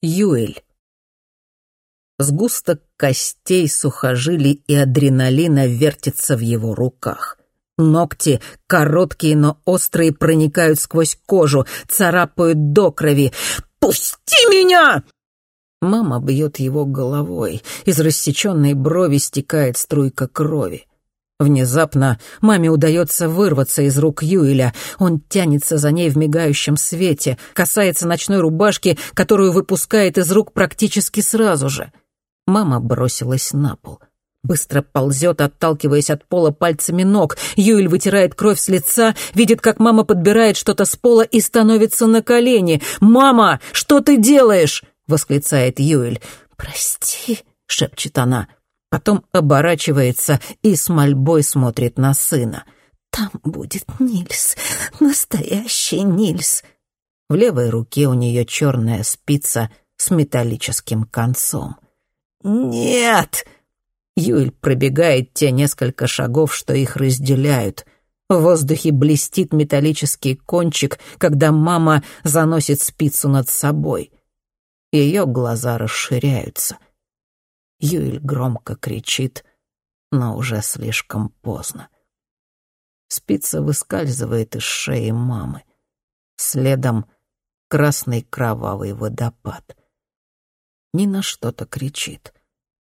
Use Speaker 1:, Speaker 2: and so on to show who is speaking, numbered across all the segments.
Speaker 1: Юэль. Сгусток костей, сухожилий и адреналина вертится в его руках. Ногти, короткие, но острые, проникают сквозь кожу, царапают до крови. «Пусти меня!» Мама бьет его головой. Из рассеченной брови стекает струйка крови. Внезапно маме удается вырваться из рук Юэля. Он тянется за ней в мигающем свете, касается ночной рубашки, которую выпускает из рук практически сразу же. Мама бросилась на пол. Быстро ползет, отталкиваясь от пола пальцами ног. Юэль вытирает кровь с лица, видит, как мама подбирает что-то с пола и становится на колени. «Мама, что ты делаешь?» — восклицает Юэль. «Прости», — шепчет она. Потом оборачивается и с мольбой смотрит на сына. «Там будет Нильс, настоящий Нильс». В левой руке у нее черная спица с металлическим концом. «Нет!» Юэль пробегает те несколько шагов, что их разделяют. В воздухе блестит металлический кончик, когда мама заносит спицу над собой. Ее глаза расширяются — Юэль громко кричит, но уже слишком поздно. Спица выскальзывает из шеи мамы. Следом красный кровавый водопад. Нина что-то кричит.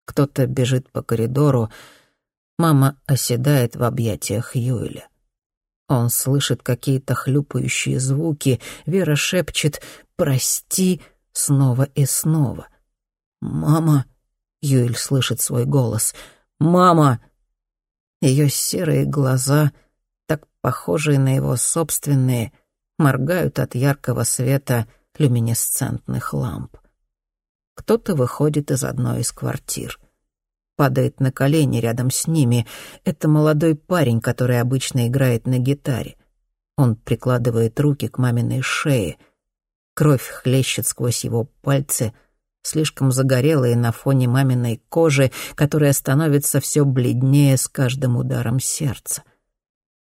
Speaker 1: Кто-то бежит по коридору. Мама оседает в объятиях Юэля. Он слышит какие-то хлюпающие звуки. Вера шепчет «Прости» снова и снова. «Мама», Юэль слышит свой голос. «Мама!» Ее серые глаза, так похожие на его собственные, моргают от яркого света люминесцентных ламп. Кто-то выходит из одной из квартир. Падает на колени рядом с ними. Это молодой парень, который обычно играет на гитаре. Он прикладывает руки к маминой шее. Кровь хлещет сквозь его пальцы — слишком загорелые на фоне маминой кожи, которая становится все бледнее с каждым ударом сердца.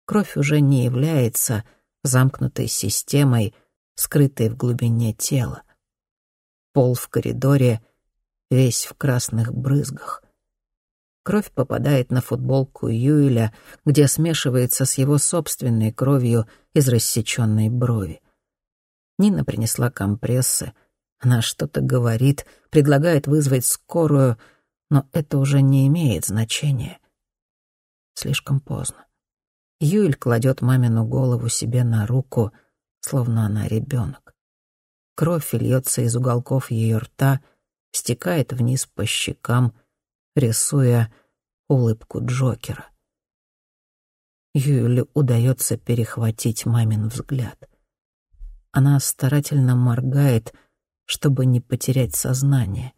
Speaker 1: Кровь уже не является замкнутой системой, скрытой в глубине тела. Пол в коридоре весь в красных брызгах. Кровь попадает на футболку Юэля, где смешивается с его собственной кровью из рассеченной брови. Нина принесла компрессы — она что-то говорит, предлагает вызвать скорую, но это уже не имеет значения. Слишком поздно. Юль кладет мамину голову себе на руку, словно она ребенок. Кровь льется из уголков ее рта, стекает вниз по щекам, рисуя улыбку Джокера. Юле удается перехватить мамин взгляд. Она старательно моргает, чтобы не потерять сознание.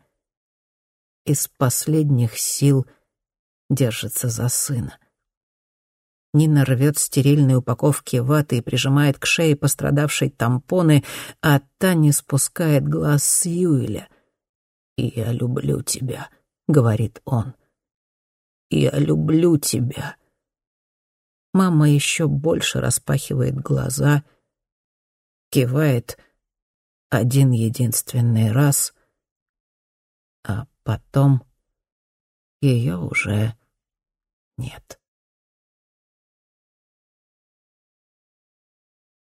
Speaker 1: Из последних сил держится за сына. Нина рвет стерильные упаковки ваты и прижимает к шее пострадавшей тампоны, а та не спускает глаз с Юэля. «Я люблю тебя», — говорит он. «Я люблю тебя». Мама еще больше распахивает глаза, кивает — один единственный раз, а потом ее уже нет.